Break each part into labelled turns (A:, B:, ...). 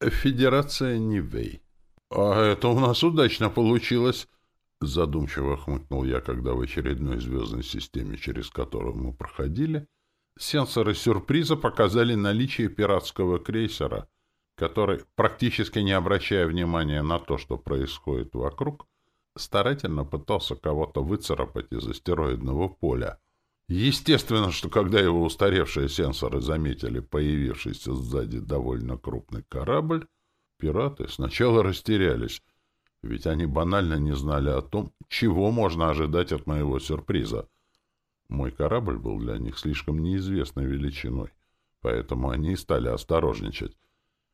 A: Федерация Нивей. А это у нас удачно получилось. Задумчиво хмыкнул я, когда в очередной звездной системе, через которую мы проходили, сенсоры сюрприза показали наличие пиратского крейсера, который, практически не обращая внимания на то, что происходит вокруг, старательно пытался кого-то выцарапать из астероидного поля. Естественно, что когда его устаревшие сенсоры заметили появившийся сзади довольно крупный корабль, пираты сначала растерялись, ведь они банально не знали о том, чего можно ожидать от моего сюрприза. Мой корабль был для них слишком неизвестной величиной, поэтому они и стали осторожничать.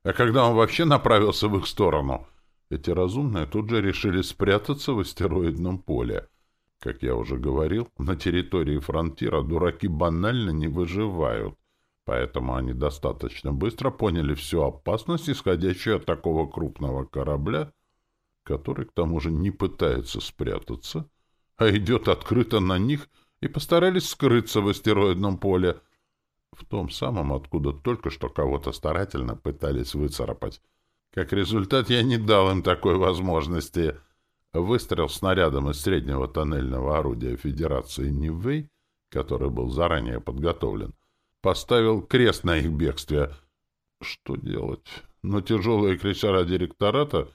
A: А когда он вообще направился в их сторону, эти разумные тут же решили спрятаться в астероидном поле — как я уже говорил, на территории фронтира дураки банально не выживают, поэтому они достаточно быстро поняли всю опасность, исходящую от такого крупного корабля, который, к тому же, не пытается спрятаться, а идет открыто на них, и постарались скрыться в астероидном поле, в том самом, откуда только что кого-то старательно пытались выцарапать. Как результат, я не дал им такой возможности — Выстрел снарядом из среднего тоннельного орудия Федерации Нивэй, который был заранее подготовлен, поставил крест на их бегстве. Что делать? Но тяжелые крейсера директората,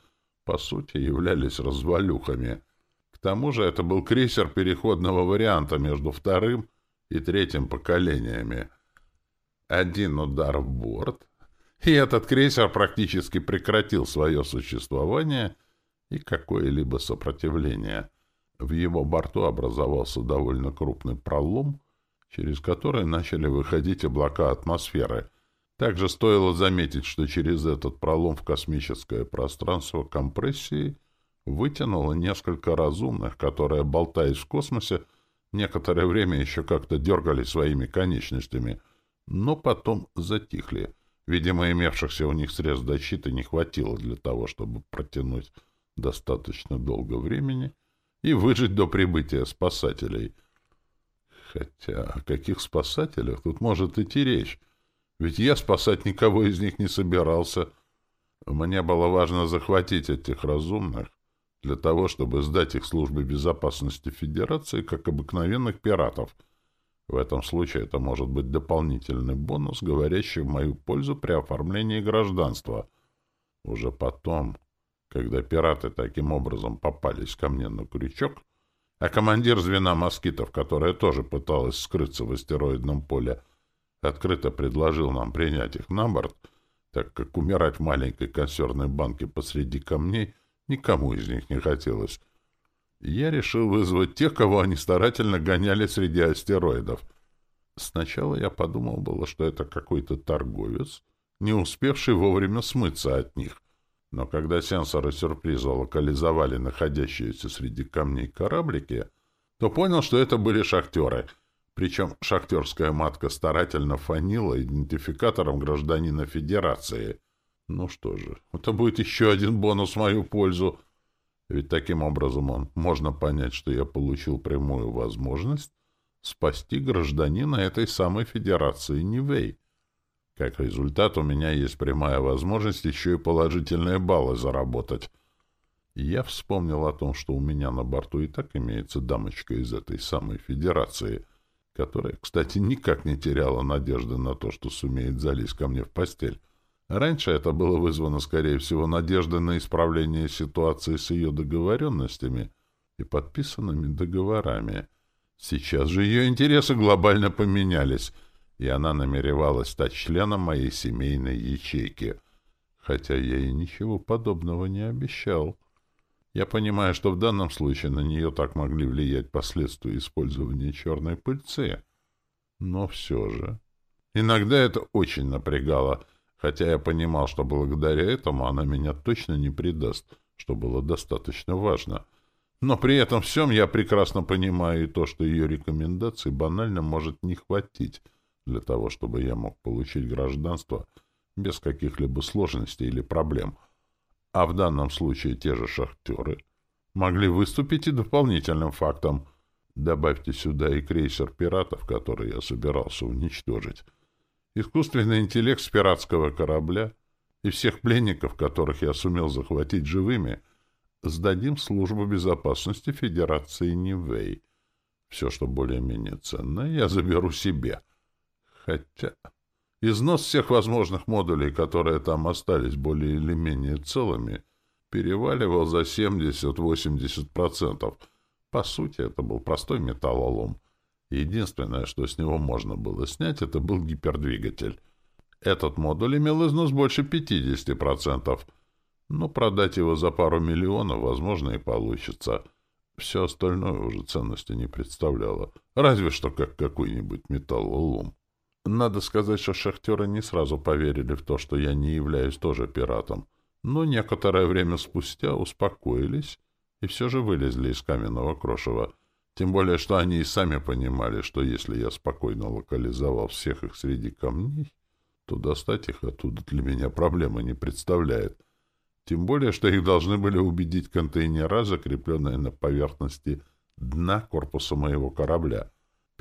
A: по сути, являлись развалюхами. К тому же это был крейсер переходного варианта между вторым и третьим поколениями. Один удар в борт, и этот крейсер практически прекратил свое существование — и какое-либо сопротивление. В его борту образовался довольно крупный пролом, через который начали выходить облака атмосферы. Также стоило заметить, что через этот пролом в космическое пространство компрессии вытянуло несколько разумных, которые, болтаясь в космосе, некоторое время еще как-то дергали своими конечностями, но потом затихли. Видимо, имевшихся у них средств защиты не хватило для того, чтобы протянуть достаточно долго времени и выжить до прибытия спасателей. Хотя о каких спасателях тут может идти речь? Ведь я спасать никого из них не собирался. Мне было важно захватить этих разумных для того, чтобы сдать их службе безопасности Федерации как обыкновенных пиратов. В этом случае это может быть дополнительный бонус, говорящий в мою пользу при оформлении гражданства. Уже потом, когда пираты таким образом попались ко мне на крючок, а командир звена москитов, которая тоже пыталась скрыться в астероидном поле, открыто предложил нам принять их на борт, так как умирать в маленькой консервной банке посреди камней никому из них не хотелось. Я решил вызвать тех, кого они старательно гоняли среди астероидов. Сначала я подумал было, что это какой-то торговец, не успевший вовремя смыться от них — но когда сенсоры сюрприза локализовали находящиеся среди камней кораблики, то понял, что это были шахтеры. Причем шахтерская матка старательно фанила идентификатором гражданина Федерации. Ну что же, это будет еще один бонус в мою пользу. Ведь таким образом он можно понять, что я получил прямую возможность спасти гражданина этой самой Федерации Нивей. Как результат, у меня есть прямая возможность еще и положительные баллы заработать. Я вспомнил о том, что у меня на борту и так имеется дамочка из этой самой федерации, которая, кстати, никак не теряла надежды на то, что сумеет залезть ко мне в постель. Раньше это было вызвано, скорее всего, надеждой на исправление ситуации с ее договоренностями и подписанными договорами. Сейчас же ее интересы глобально поменялись — и она намеревалась стать членом моей семейной ячейки, хотя я ей ничего подобного не обещал. Я понимаю, что в данном случае на нее так могли влиять последствия использования черной пыльцы. Но все же... Иногда это очень напрягало, хотя я понимал, что благодаря этому она меня точно не предаст, что было достаточно важно. Но при этом всем я прекрасно понимаю и то, что ее рекомендаций банально может не хватить — для того, чтобы я мог получить гражданство без каких-либо сложностей или проблем. А в данном случае те же шахтеры могли выступить и дополнительным фактом. Добавьте сюда и крейсер пиратов, который я собирался уничтожить. Искусственный интеллект с пиратского корабля и всех пленников, которых я сумел захватить живыми, сдадим службу безопасности Федерации Нивэй. Все, что более-менее ценное, я заберу себе. Хотя износ всех возможных модулей, которые там остались более или менее целыми, переваливал за 70-80%. По сути, это был простой металлолом. Единственное, что с него можно было снять, это был гипердвигатель. Этот модуль имел износ больше 50%, но продать его за пару миллионов, возможно, и получится. Все остальное уже ценности не представляло, разве что как какой-нибудь металлолом. Надо сказать, что шахтеры не сразу поверили в то, что я не являюсь тоже пиратом, но некоторое время спустя успокоились и все же вылезли из каменного крошева. Тем более, что они и сами понимали, что если я спокойно локализовал всех их среди камней, то достать их оттуда для меня проблемы не представляет. Тем более, что их должны были убедить контейнера, закрепленные на поверхности дна корпуса моего корабля.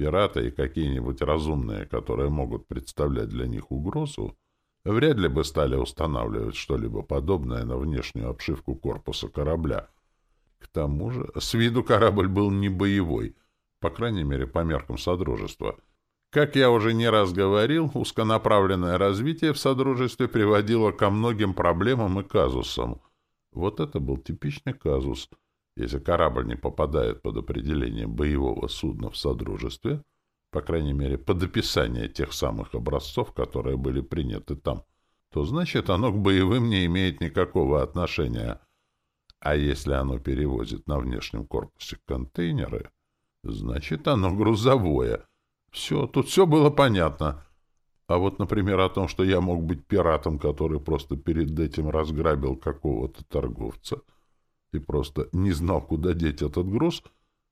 A: Пираты и какие-нибудь разумные, которые могут представлять для них угрозу, вряд ли бы стали устанавливать что-либо подобное на внешнюю обшивку корпуса корабля. К тому же, с виду корабль был не боевой, по крайней мере, по меркам Содружества — как я уже не раз говорил, узконаправленное развитие в Содружестве приводило ко многим проблемам и казусам. Вот это был типичный казус. Если корабль не попадает под определение боевого судна в Содружестве, по крайней мере, под описание тех самых образцов, которые были приняты там, то значит оно к боевым не имеет никакого отношения. А если оно перевозит на внешнем корпусе контейнеры, значит оно грузовое — все, тут все было понятно. А вот, например, о том, что я мог быть пиратом, который просто перед этим разграбил какого-то торговца и просто не знал, куда деть этот груз,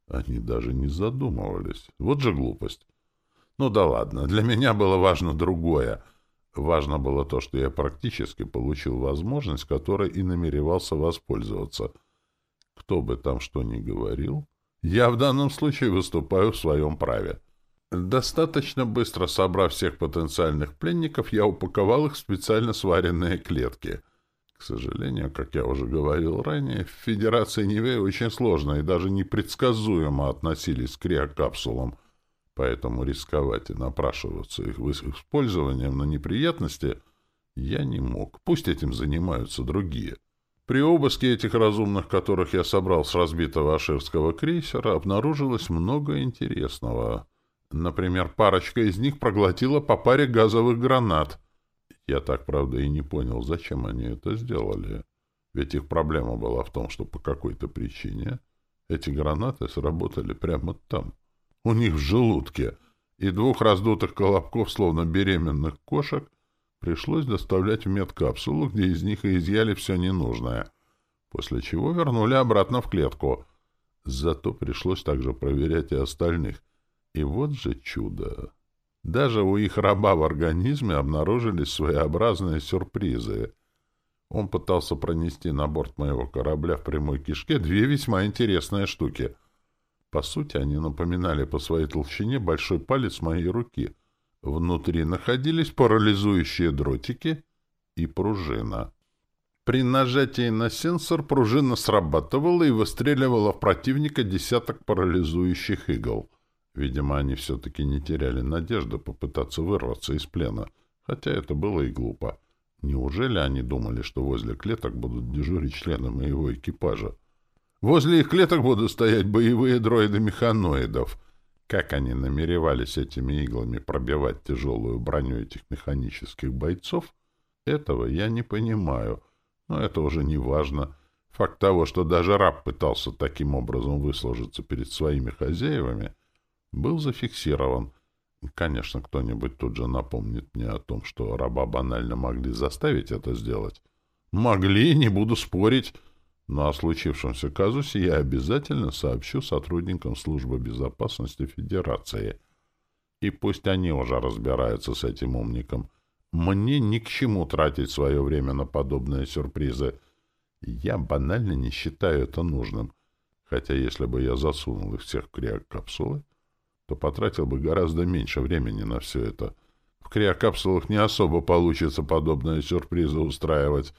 A: они даже не задумывались. Вот же глупость. Ну да ладно, для меня было важно другое. Важно было то, что я практически получил возможность, которой и намеревался воспользоваться. Кто бы там что ни говорил, я в данном случае выступаю в своем праве. Достаточно быстро собрав всех потенциальных пленников, я упаковал их в специально сваренные клетки. К сожалению, как я уже говорил ранее, в Федерации Нивей очень сложно и даже непредсказуемо относились к криокапсулам, поэтому рисковать и напрашиваться их использованием на неприятности я не мог. Пусть этим занимаются другие. При обыске этих разумных, которых я собрал с разбитого аширского крейсера, обнаружилось много интересного — Например, парочка из них проглотила по паре газовых гранат. Я так, правда, и не понял, зачем они это сделали. Ведь их проблема была в том, что по какой-то причине эти гранаты сработали прямо там, у них в желудке, и двух раздутых колобков, словно беременных кошек, пришлось доставлять в медкапсулу, где из них и изъяли все ненужное, после чего вернули обратно в клетку. Зато пришлось также проверять и остальных, и вот же чудо! Даже у их раба в организме обнаружились своеобразные сюрпризы. Он пытался пронести на борт моего корабля в прямой кишке две весьма интересные штуки. По сути, они напоминали по своей толщине большой палец моей руки. Внутри находились парализующие дротики и пружина. При нажатии на сенсор пружина срабатывала и выстреливала в противника десяток парализующих игл — Видимо, они все-таки не теряли надежды попытаться вырваться из плена, хотя это было и глупо. Неужели они думали, что возле клеток будут дежурить члены моего экипажа? Возле их клеток будут стоять боевые дроиды механоидов. Как они намеревались этими иглами пробивать тяжелую броню этих механических бойцов, этого я не понимаю. Но это уже не важно. Факт того, что даже раб пытался таким образом выслужиться перед своими хозяевами, был зафиксирован. Конечно, кто-нибудь тут же напомнит мне о том, что раба банально могли заставить это сделать. Могли, не буду спорить. Но о случившемся казусе я обязательно сообщу сотрудникам службы безопасности Федерации. И пусть они уже разбираются с этим умником. Мне ни к чему тратить свое время на подобные сюрпризы. Я банально не считаю это нужным. Хотя если бы я засунул их всех в криокапсулы, то потратил бы гораздо меньше времени на все это. В криокапсулах не особо получится подобные сюрпризы устраивать.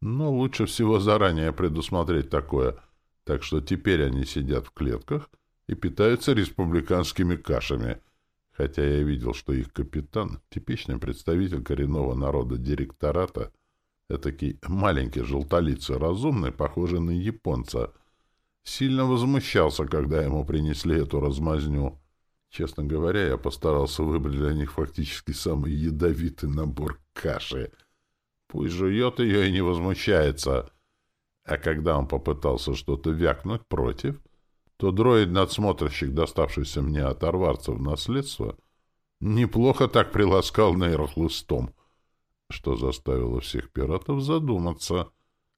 A: Но лучше всего заранее предусмотреть такое. Так что теперь они сидят в клетках и питаются республиканскими кашами. Хотя я видел, что их капитан, типичный представитель коренного народа директората, этакий маленький желтолицый разумный, похожий на японца, сильно возмущался, когда ему принесли эту размазню. Честно говоря, я постарался выбрать для них фактически самый ядовитый набор каши. Пусть жует ее и не возмущается. А когда он попытался что-то вякнуть против, то дроид-надсмотрщик, доставшийся мне от арварца в наследство, неплохо так приласкал нейрохлыстом, что заставило всех пиратов задуматься.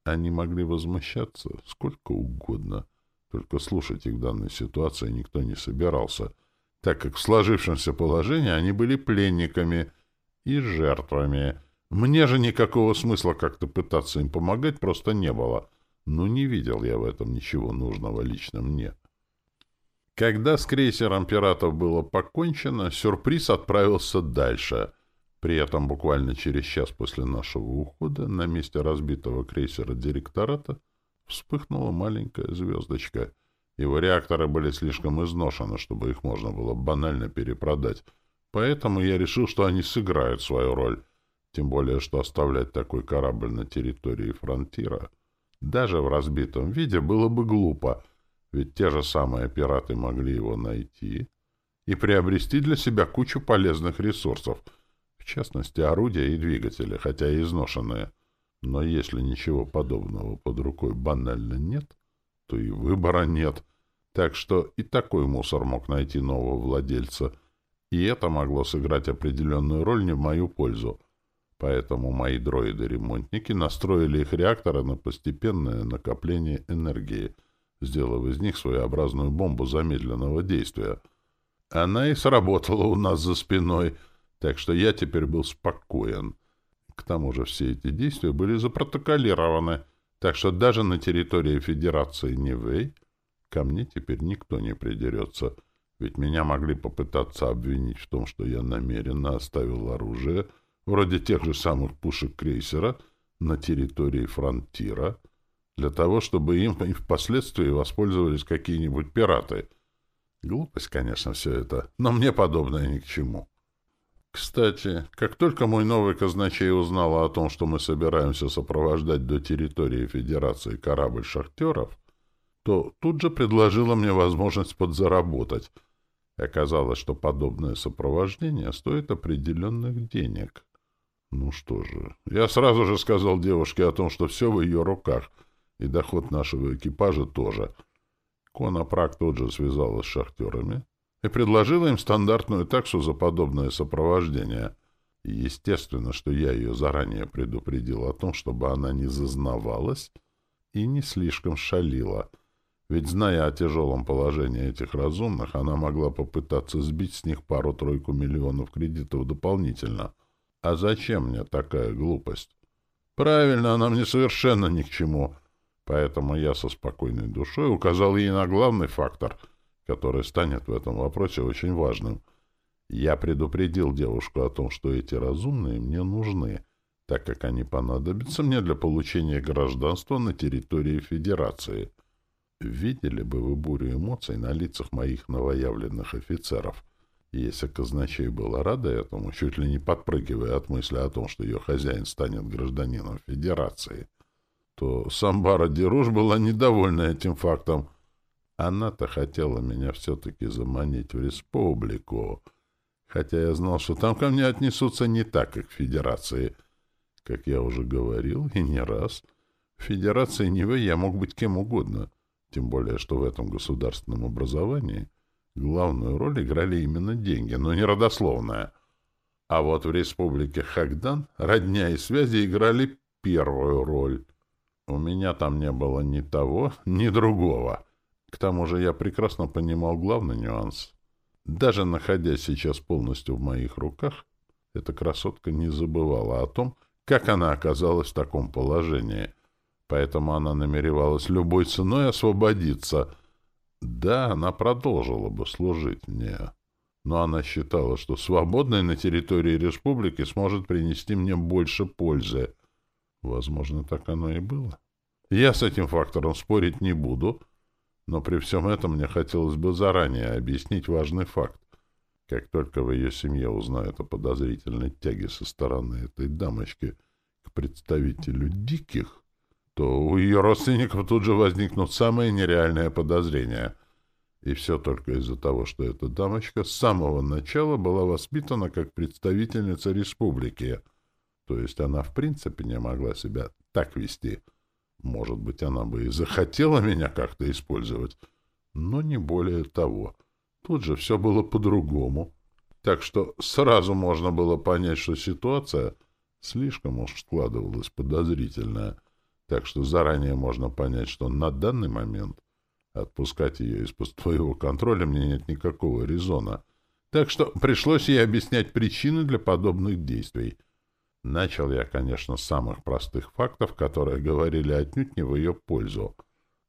A: Они могли возмущаться сколько угодно, только слушать их в данной ситуации никто не собирался — так как в сложившемся положении они были пленниками и жертвами. Мне же никакого смысла как-то пытаться им помогать просто не было. Но не видел я в этом ничего нужного лично мне. Когда с крейсером пиратов было покончено, сюрприз отправился дальше. При этом буквально через час после нашего ухода на месте разбитого крейсера директората вспыхнула маленькая звездочка — его реакторы были слишком изношены, чтобы их можно было банально перепродать. Поэтому я решил, что они сыграют свою роль. Тем более, что оставлять такой корабль на территории фронтира даже в разбитом виде было бы глупо, ведь те же самые пираты могли его найти и приобрести для себя кучу полезных ресурсов, в частности, орудия и двигатели, хотя и изношенные. Но если ничего подобного под рукой банально нет, то и выбора нет. Так что и такой мусор мог найти нового владельца. И это могло сыграть определенную роль не в мою пользу. Поэтому мои дроиды-ремонтники настроили их реакторы на постепенное накопление энергии, сделав из них своеобразную бомбу замедленного действия. Она и сработала у нас за спиной, так что я теперь был спокоен. К тому же все эти действия были запротоколированы — так что даже на территории Федерации Нивэй ко мне теперь никто не придерется, ведь меня могли попытаться обвинить в том, что я намеренно оставил оружие, вроде тех же самых пушек крейсера, на территории фронтира, для того, чтобы им впоследствии воспользовались какие-нибудь пираты. Глупость, конечно, все это, но мне подобное ни к чему. Кстати, как только мой новый казначей узнал о том, что мы собираемся сопровождать до территории Федерации корабль шахтеров, то тут же предложила мне возможность подзаработать. Оказалось, что подобное сопровождение стоит определенных денег. Ну что же, я сразу же сказал девушке о том, что все в ее руках, и доход нашего экипажа тоже. Конопрак тут же связалась с шахтерами, и предложила им стандартную таксу за подобное сопровождение. Естественно, что я ее заранее предупредил о том, чтобы она не зазнавалась и не слишком шалила. Ведь, зная о тяжелом положении этих разумных, она могла попытаться сбить с них пару-тройку миллионов кредитов дополнительно. А зачем мне такая глупость? Правильно, она мне совершенно ни к чему. Поэтому я со спокойной душой указал ей на главный фактор — который станет в этом вопросе очень важным. Я предупредил девушку о том, что эти разумные мне нужны, так как они понадобятся мне для получения гражданства на территории Федерации. Видели бы вы бурю эмоций на лицах моих новоявленных офицеров. Если казначей была рада этому, чуть ли не подпрыгивая от мысли о том, что ее хозяин станет гражданином Федерации, то Самбара Деруш была недовольна этим фактом — она-то хотела меня все-таки заманить в республику, хотя я знал, что там ко мне отнесутся не так, как в Федерации. Как я уже говорил, и не раз, в Федерации Нивы я мог быть кем угодно, тем более, что в этом государственном образовании главную роль играли именно деньги, но не родословная. А вот в республике Хагдан родня и связи играли первую роль. У меня там не было ни того, ни другого. К тому же я прекрасно понимал главный нюанс. Даже находясь сейчас полностью в моих руках, эта красотка не забывала о том, как она оказалась в таком положении. Поэтому она намеревалась любой ценой освободиться. Да, она продолжила бы служить мне. но она считала, что свободной на территории республики сможет принести мне больше пользы. Возможно, так оно и было. Я с этим фактором спорить не буду, но при всем этом мне хотелось бы заранее объяснить важный факт. Как только в ее семье узнают о подозрительной тяге со стороны этой дамочки к представителю диких, то у ее родственников тут же возникнут самые нереальные подозрения. И все только из-за того, что эта дамочка с самого начала была воспитана как представительница республики. То есть она в принципе не могла себя так вести. Может быть, она бы и захотела меня как-то использовать, но не более того. Тут же все было по-другому. Так что сразу можно было понять, что ситуация слишком уж складывалась подозрительная. Так что заранее можно понять, что на данный момент отпускать ее из-под твоего контроля мне нет никакого резона. Так что пришлось ей объяснять причины для подобных действий. Начал я, конечно, с самых простых фактов, которые говорили отнюдь не в ее пользу.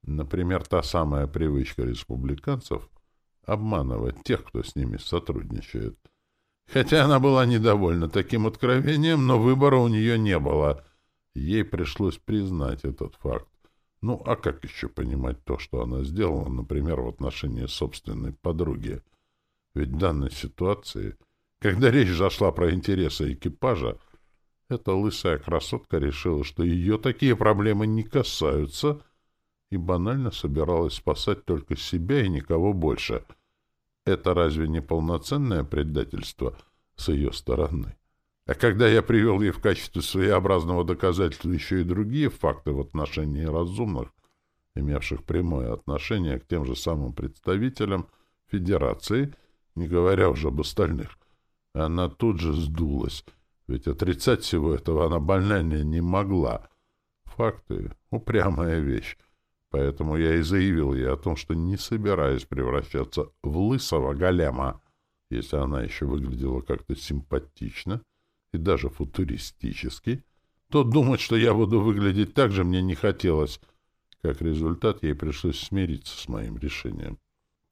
A: Например, та самая привычка республиканцев — обманывать тех, кто с ними сотрудничает. Хотя она была недовольна таким откровением, но выбора у нее не было. Ей пришлось признать этот факт. Ну, а как еще понимать то, что она сделала, например, в отношении собственной подруги? Ведь в данной ситуации, когда речь зашла про интересы экипажа, эта лысая красотка решила, что ее такие проблемы не касаются, и банально собиралась спасать только себя и никого больше — это разве не полноценное предательство с ее стороны? А когда я привел ей в качестве своеобразного доказательства еще и другие факты в отношении разумных, имевших прямое отношение к тем же самым представителям Федерации, не говоря уже об остальных, она тут же сдулась, ведь отрицать всего этого она банально не могла. Факты — упрямая вещь. Поэтому я и заявил ей о том, что не собираюсь превращаться в лысого голема, если она еще выглядела как-то симпатично и даже футуристически, то думать, что я буду выглядеть так же, мне не хотелось. Как результат, ей пришлось смириться с моим решением.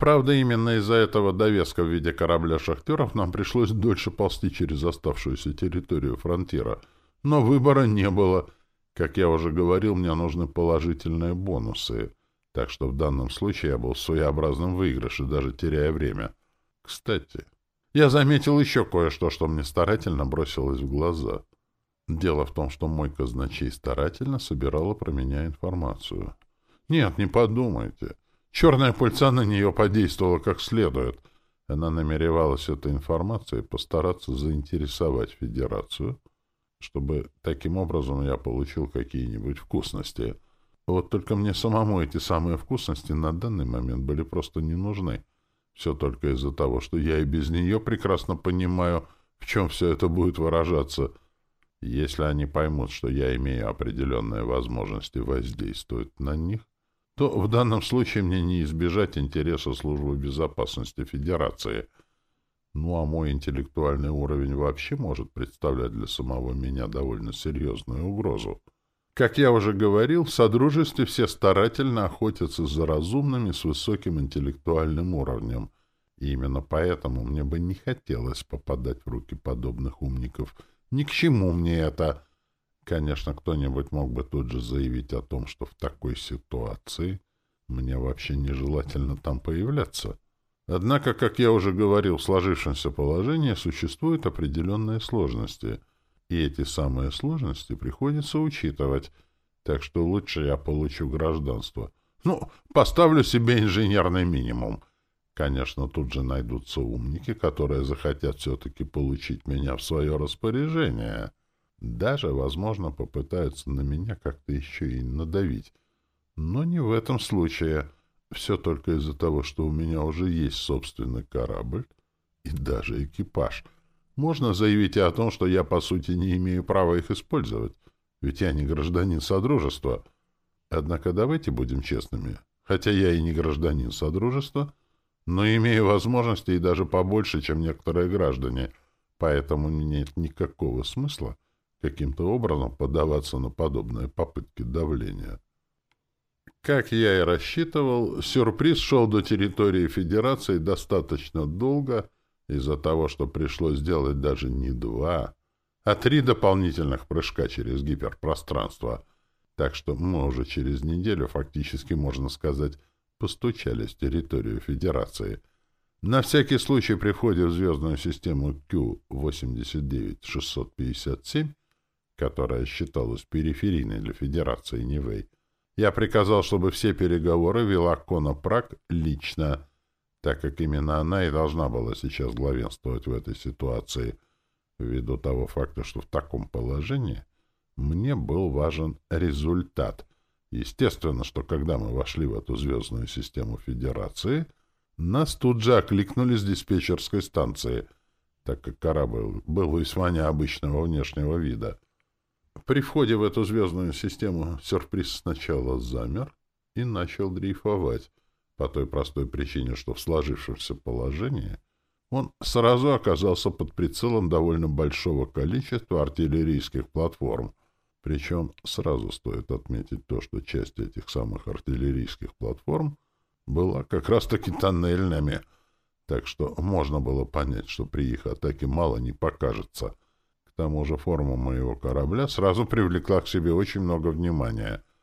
A: Правда, именно из-за этого довеска в виде корабля шахтеров нам пришлось дольше ползти через оставшуюся территорию фронтира. Но выбора не было — как я уже говорил, мне нужны положительные бонусы, так что в данном случае я был в своеобразном выигрыше, даже теряя время. Кстати, я заметил еще кое-что, что мне старательно бросилось в глаза. Дело в том, что мой казначей старательно собирала про меня информацию. Нет, не подумайте. Черная пыльца на нее подействовала как следует. Она намеревалась этой информацией постараться заинтересовать Федерацию — чтобы таким образом я получил какие-нибудь вкусности. Вот только мне самому эти самые вкусности на данный момент были просто не нужны. Все только из-за того, что я и без нее прекрасно понимаю, в чем все это будет выражаться. Если они поймут, что я имею определенные возможности воздействовать на них, то в данном случае мне не избежать интереса службы безопасности Федерации — ну а мой интеллектуальный уровень вообще может представлять для самого меня довольно серьезную угрозу. Как я уже говорил, в Содружестве все старательно охотятся за разумными с высоким интеллектуальным уровнем. И именно поэтому мне бы не хотелось попадать в руки подобных умников. Ни к чему мне это. Конечно, кто-нибудь мог бы тут же заявить о том, что в такой ситуации мне вообще нежелательно там появляться. Однако, как я уже говорил, в сложившемся положении существуют определенные сложности, и эти самые сложности приходится учитывать, так что лучше я получу гражданство. Ну, поставлю себе инженерный минимум. Конечно, тут же найдутся умники, которые захотят все-таки получить меня в свое распоряжение. Даже, возможно, попытаются на меня как-то еще и надавить. Но не в этом случае. Все только из-за того, что у меня уже есть собственный корабль и даже экипаж. Можно заявить и о том, что я, по сути, не имею права их использовать, ведь я не гражданин Содружества. Однако давайте будем честными. Хотя я и не гражданин Содружества, но имею возможности и даже побольше, чем некоторые граждане, поэтому нет никакого смысла каким-то образом поддаваться на подобные попытки давления. Как я и рассчитывал, сюрприз шел до территории Федерации достаточно долго из-за того, что пришлось сделать даже не два, а три дополнительных прыжка через гиперпространство. Так что мы уже через неделю, фактически, можно сказать, постучались в территорию Федерации. На всякий случай при входе в звездную систему Q-89657, которая считалась периферийной для Федерации Нивэй, я приказал, чтобы все переговоры вела Кона Прак лично, так как именно она и должна была сейчас главенствовать в этой ситуации, ввиду того факта, что в таком положении мне был важен результат. Естественно, что когда мы вошли в эту звездную систему Федерации, нас тут же окликнули с диспетчерской станции, так как корабль был весьма необычного внешнего вида. При входе в эту звездную систему сюрприз сначала замер и начал дрейфовать, по той простой причине, что в сложившемся положении он сразу оказался под прицелом довольно большого количества артиллерийских платформ. Причем сразу стоит отметить то, что часть этих самых артиллерийских платформ была как раз-таки тоннельными, так что можно было понять, что при их атаке мало не покажется. Тому же форма моего корабля сразу привлекла к себе очень много внимания —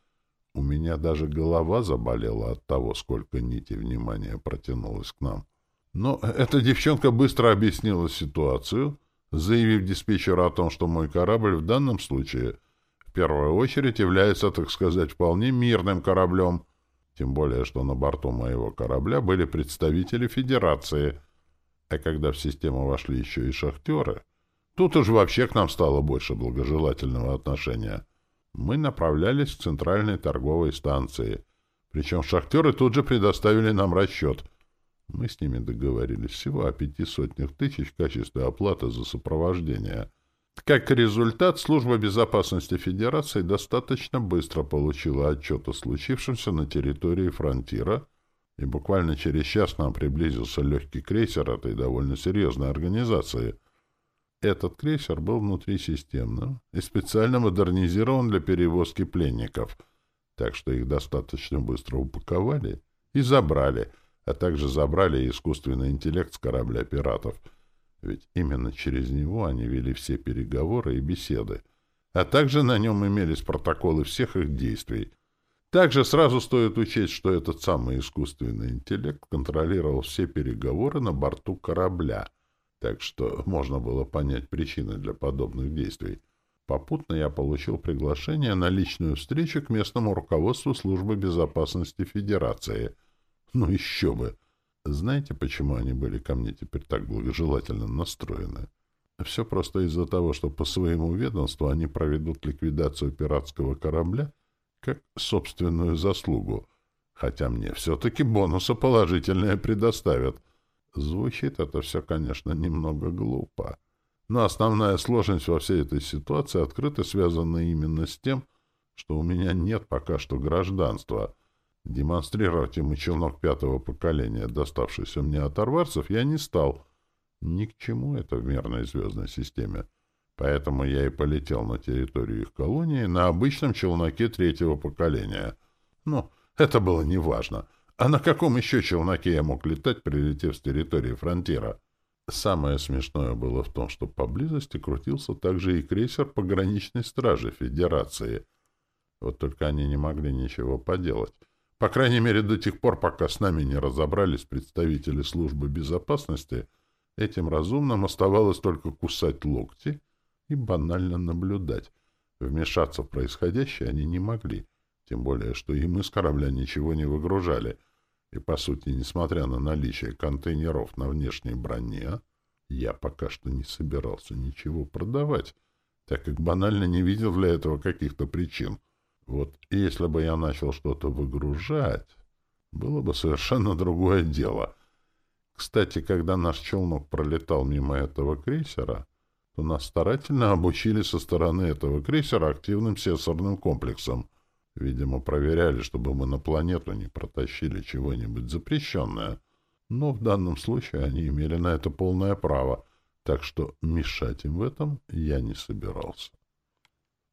A: у меня даже голова заболела от того, сколько нитей внимания протянулось к нам. Но эта девчонка быстро объяснила ситуацию, заявив диспетчеру о том, что мой корабль в данном случае в первую очередь является, так сказать, вполне мирным кораблем, тем более, что на борту моего корабля были представители Федерации, а когда в систему вошли еще и шахтеры, тут уж вообще к нам стало больше благожелательного отношения — мы направлялись к центральной торговой станции. Причем шахтеры тут же предоставили нам расчет. Мы с ними договорились всего о пяти сотнях тысяч в качестве оплаты за сопровождение. Как результат, Служба безопасности Федерации достаточно быстро получила отчет о случившемся на территории фронтира, и буквально через час нам приблизился легкий крейсер этой довольно серьезной организации — этот крейсер был внутрисистемным и специально модернизирован для перевозки пленников, так что их достаточно быстро упаковали и забрали, а также забрали искусственный интеллект с корабля пиратов, ведь именно через него они вели все переговоры и беседы, а также на нем имелись протоколы всех их действий. Также сразу стоит учесть, что этот самый искусственный интеллект контролировал все переговоры на борту корабля — так что можно было понять причины для подобных действий. Попутно я получил приглашение на личную встречу к местному руководству Службы безопасности Федерации. Ну еще бы! Знаете, почему они были ко мне теперь так благожелательно настроены? Все просто из-за того, что по своему ведомству они проведут ликвидацию пиратского корабля как собственную заслугу, хотя мне все-таки бонусы положительные предоставят — Звучит это все, конечно, немного глупо. Но основная сложность во всей этой ситуации открыто связана именно с тем, что у меня нет пока что гражданства. Демонстрировать ему челнок пятого поколения, доставшийся мне от арварцев, я не стал. Ни к чему это в мирной звездной системе. Поэтому я и полетел на территорию их колонии на обычном челноке третьего поколения. Ну, это было неважно. А на каком еще челноке я мог летать, прилетев с территории фронтира? Самое смешное было в том, что поблизости крутился также и крейсер пограничной стражи Федерации. Вот только они не могли ничего поделать. По крайней мере, до тех пор, пока с нами не разобрались представители службы безопасности, этим разумным оставалось только кусать локти и банально наблюдать. Вмешаться в происходящее они не могли, тем более, что и мы с корабля ничего не выгружали — и, по сути, несмотря на наличие контейнеров на внешней броне, я пока что не собирался ничего продавать, так как банально не видел для этого каких-то причин. Вот если бы я начал что-то выгружать, было бы совершенно другое дело. Кстати, когда наш челнок пролетал мимо этого крейсера, то нас старательно обучили со стороны этого крейсера активным сенсорным комплексом, Видимо, проверяли, чтобы мы на планету не протащили чего-нибудь запрещенное. Но в данном случае они имели на это полное право, так что мешать им в этом я не собирался.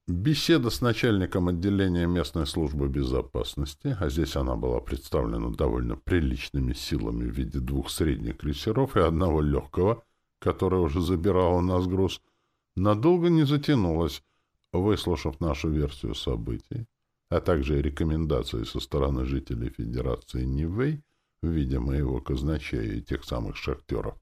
A: Беседа с начальником отделения местной службы безопасности, а здесь она была представлена довольно приличными силами в виде двух средних крейсеров и одного легкого, который уже забирал у нас груз, надолго не затянулась, выслушав нашу версию событий, а также рекомендации со стороны жителей Федерации Нивэй в виде моего казначея и тех самых шахтеров.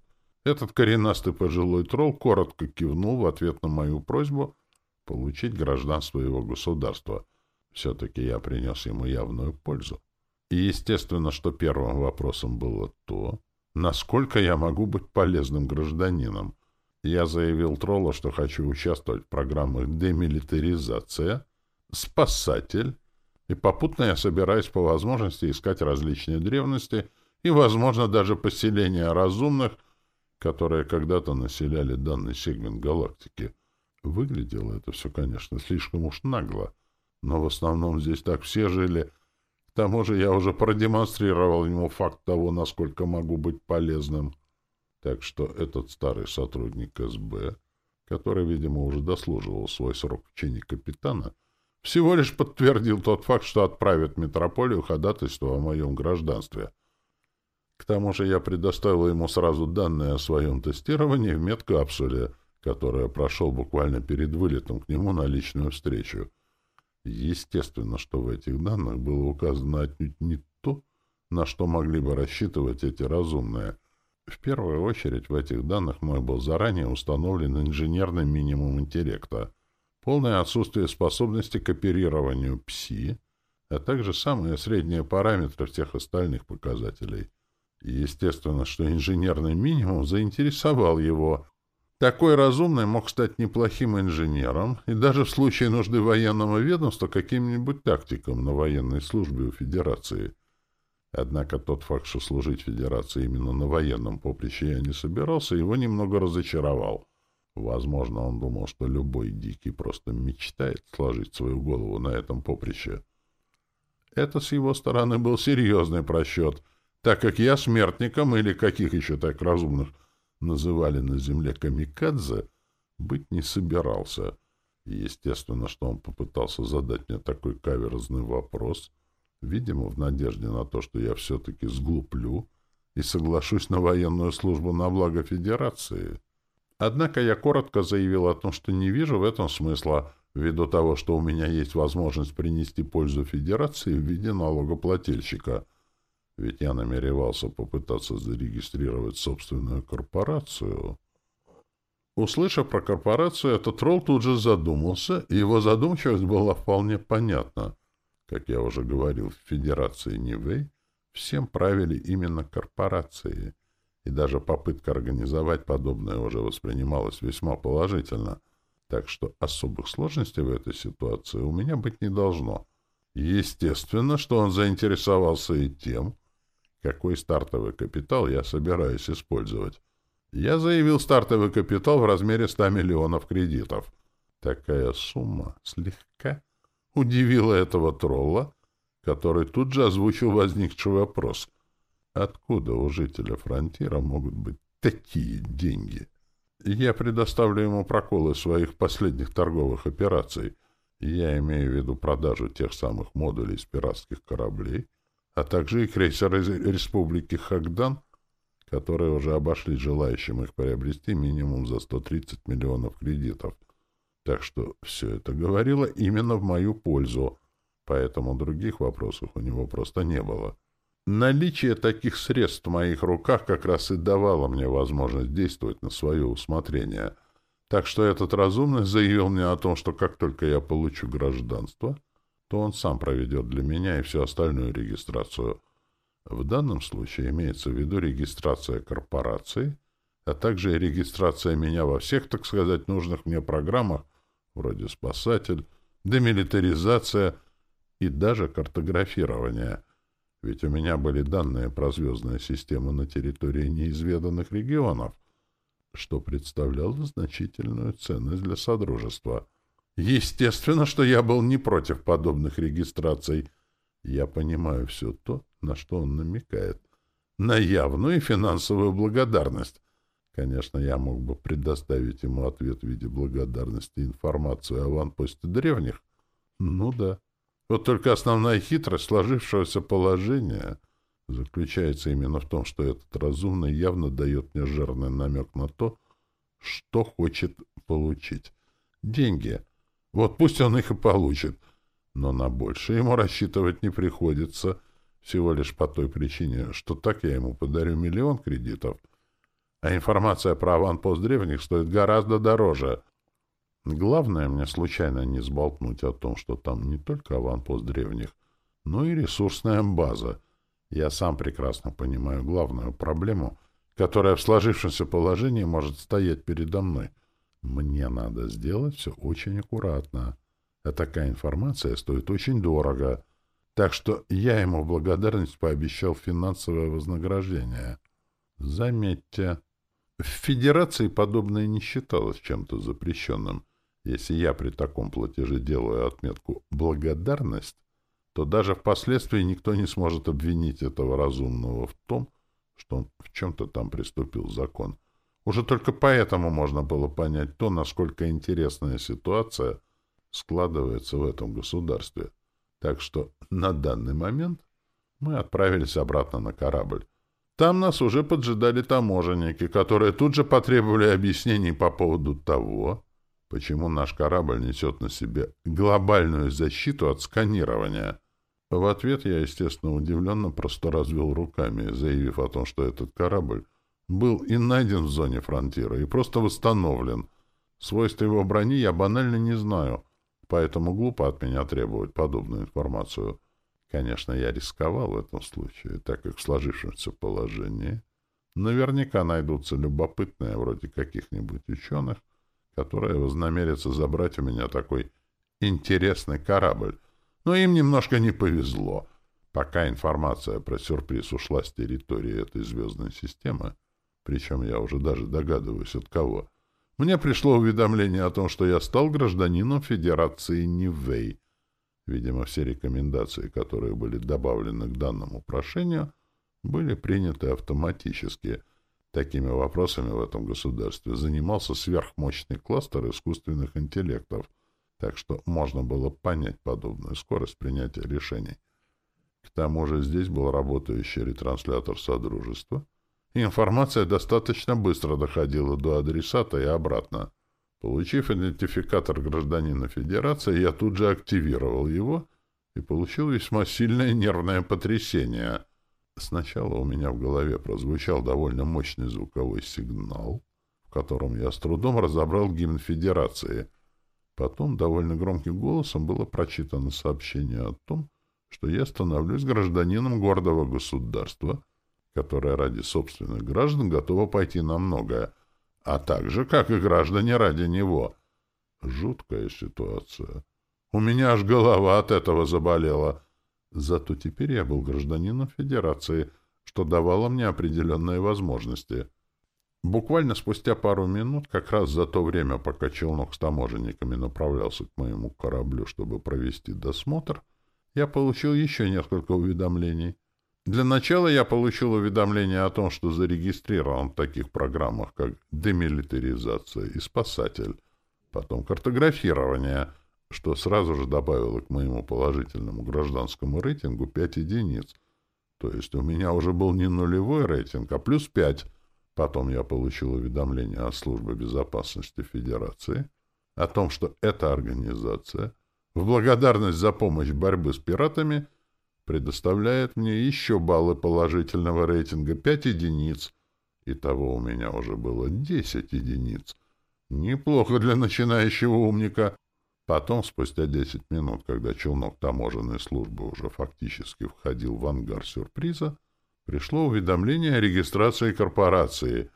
A: Этот коренастый пожилой тролл коротко кивнул в ответ на мою просьбу — получить гражданство его государства. Все-таки я принес ему явную пользу. И естественно, что первым вопросом было то, насколько я могу быть полезным гражданином. Я заявил Троллу, что хочу участвовать в программах демилитаризация, спасатель, и попутно я собираюсь по возможности искать различные древности и, возможно, даже поселения разумных, которые когда-то населяли данный сегмент галактики. Выглядело это все, конечно, слишком уж нагло, но в основном здесь так все жили. К тому же я уже продемонстрировал ему факт того, насколько могу быть полезным. Так что этот старый сотрудник СБ, который, видимо, уже дослуживал свой срок в чине капитана, всего лишь подтвердил тот факт, что отправит в метрополию ходатайство о моем гражданстве. К тому же я предоставил ему сразу данные о своем тестировании в медкапсуле — которое прошел буквально перед вылетом к нему на личную встречу. Естественно, что в этих данных было указано отнюдь не то, на что могли бы рассчитывать эти разумные. В первую очередь в этих данных мой был заранее установлен инженерный минимум интеллекта, полное отсутствие способности к оперированию ПСИ, а также самые средние параметры всех остальных показателей. Естественно, что инженерный минимум заинтересовал его, такой разумный мог стать неплохим инженером и даже в случае нужды военного ведомства каким-нибудь тактиком на военной службе у Федерации. Однако тот факт, что служить Федерации именно на военном поприще я не собирался, его немного разочаровал. Возможно, он думал, что любой дикий просто мечтает сложить свою голову на этом поприще. Это с его стороны был серьезный просчет, так как я смертником или каких еще так разумных называли на земле камикадзе, быть не собирался. Естественно, что он попытался задать мне такой каверзный вопрос, видимо, в надежде на то, что я все-таки сглуплю и соглашусь на военную службу на благо Федерации. Однако я коротко заявил о том, что не вижу в этом смысла, ввиду того, что у меня есть возможность принести пользу Федерации в виде налогоплательщика — ведь я намеревался попытаться зарегистрировать собственную корпорацию. Услышав про корпорацию, этот тролл тут же задумался, и его задумчивость была вполне понятна. Как я уже говорил, в Федерации Нивэй всем правили именно корпорации, и даже попытка организовать подобное уже воспринималась весьма положительно, так что особых сложностей в этой ситуации у меня быть не должно. Естественно, что он заинтересовался и тем, какой стартовый капитал я собираюсь использовать. Я заявил стартовый капитал в размере 100 миллионов кредитов. Такая сумма слегка удивила этого тролла, который тут же озвучил возникший вопрос. Откуда у жителя фронтира могут быть такие деньги? Я предоставлю ему проколы своих последних торговых операций. Я имею в виду продажу тех самых модулей с пиратских кораблей, а также и крейсеры Республики Хагдан, которые уже обошли желающим их приобрести минимум за 130 миллионов кредитов. Так что все это говорило именно в мою пользу, поэтому других вопросов у него просто не было. Наличие таких средств в моих руках как раз и давало мне возможность действовать на свое усмотрение. Так что этот разумный заявил мне о том, что как только я получу гражданство — то он сам проведет для меня и всю остальную регистрацию. В данном случае имеется в виду регистрация корпорации, а также регистрация меня во всех, так сказать, нужных мне программах, вроде «Спасатель», демилитаризация и даже картографирование. Ведь у меня были данные про звездные системы на территории неизведанных регионов, что представляло значительную ценность для Содружества — Естественно, что я был не против подобных регистраций. Я понимаю все то, на что он намекает. На явную финансовую благодарность, Конечно, я мог бы предоставить ему ответ в виде благодарности и информацию о аванпосте древних. Ну да. Вот только основная хитрость сложившегося положения заключается именно в том, что этот разумный явно дает мне жирный намек на то, что хочет получить. Деньги. Вот пусть он их и получит. Но на больше ему рассчитывать не приходится, всего лишь по той причине, что так я ему подарю миллион кредитов, а информация про аванпост древних стоит гораздо дороже. Главное мне случайно не сболтнуть о том, что там не только аванпост древних, но и ресурсная база. Я сам прекрасно понимаю главную проблему, которая в сложившемся положении может стоять передо мной. Мне надо сделать все очень аккуратно. А такая информация стоит очень дорого. Так что я ему в благодарность пообещал финансовое вознаграждение. Заметьте, в Федерации подобное не считалось чем-то запрещенным. Если я при таком платеже делаю отметку «благодарность», то даже впоследствии никто не сможет обвинить этого разумного в том, что он в чем-то там приступил закон. Уже только поэтому можно было понять то, насколько интересная ситуация складывается в этом государстве. Так что на данный момент мы отправились обратно на корабль. Там нас уже поджидали таможенники, которые тут же потребовали объяснений по поводу того, почему наш корабль несет на себе глобальную защиту от сканирования. В ответ я, естественно, удивленно просто развел руками, заявив о том, что этот корабль был и найден в зоне фронтира, и просто восстановлен. Свойства его брони я банально не знаю, Поэтому глупо от меня требовать подобную информацию. Конечно, я рисковал в этом случае, так как в сложившемся положении наверняка найдутся любопытные, вроде каких-нибудь ученых, которые вознамерятся забрать у меня такой интересный корабль. Но им немножко не повезло. Пока информация про сюрприз ушла с территории этой звездной системы, причем я уже даже догадываюсь от кого, мне пришло уведомление о том, что я стал гражданином Федерации Нивэй. Видимо, все рекомендации, которые были добавлены к данному прошению, были приняты автоматически. Такими вопросами в этом государстве занимался сверхмощный кластер искусственных интеллектов, так что можно было понять подобную скорость принятия решений. К тому же здесь был работающий ретранслятор Содружества — Информация достаточно быстро доходила до адресата и обратно. Получив идентификатор гражданина Федерации, я тут же активировал его и получил весьма сильное нервное потрясение. Сначала у меня в голове прозвучал довольно мощный звуковой сигнал, в котором я с трудом разобрал гимн Федерации. Потом довольно громким голосом было прочитано сообщение о том, что я становлюсь гражданином гордого государства — которая ради собственных граждан готова пойти на многое, а также, как и граждане ради него. Жуткая ситуация. У меня аж голова от этого заболела. Зато теперь я был гражданином Федерации, что давало мне определенные возможности. Буквально спустя пару минут, как раз за то время, пока челнок с таможенниками направлялся к моему кораблю, чтобы провести досмотр, я получил еще несколько уведомлений — для начала я получил уведомление о том, что зарегистрирован в таких программах, как демилитаризация и спасатель, потом картографирование, что сразу же добавило к моему положительному гражданскому рейтингу 5 единиц. То есть у меня уже был не нулевой рейтинг, а плюс 5. Потом я получил уведомление от Службы безопасности Федерации о том, что эта организация в благодарность за помощь в борьбе с пиратами – предоставляет мне еще баллы положительного рейтинга 5 единиц. Итого у меня уже было 10 единиц. Неплохо для начинающего умника. Потом, спустя 10 минут, когда челнок таможенной службы уже фактически входил в ангар сюрприза, пришло уведомление о регистрации корпорации.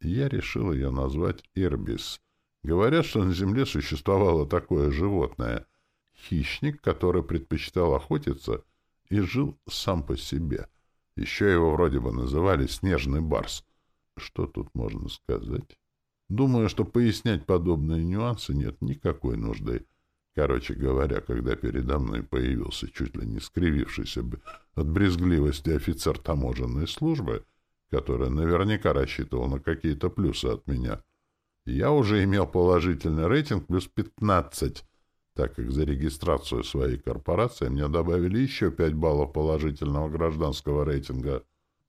A: Я решил ее назвать «Ирбис». Говорят, что на Земле существовало такое животное — хищник, который предпочитал охотиться — и жил сам по себе. Еще его вроде бы называли «снежный барс». Что тут можно сказать? Думаю, что пояснять подобные нюансы нет никакой нужды. Короче говоря, когда передо мной появился чуть ли не скривившийся от брезгливости офицер таможенной службы, который наверняка рассчитывал на какие-то плюсы от меня. Я уже имел положительный рейтинг плюс 15, так как за регистрацию своей корпорации мне добавили еще 5 баллов положительного гражданского рейтинга.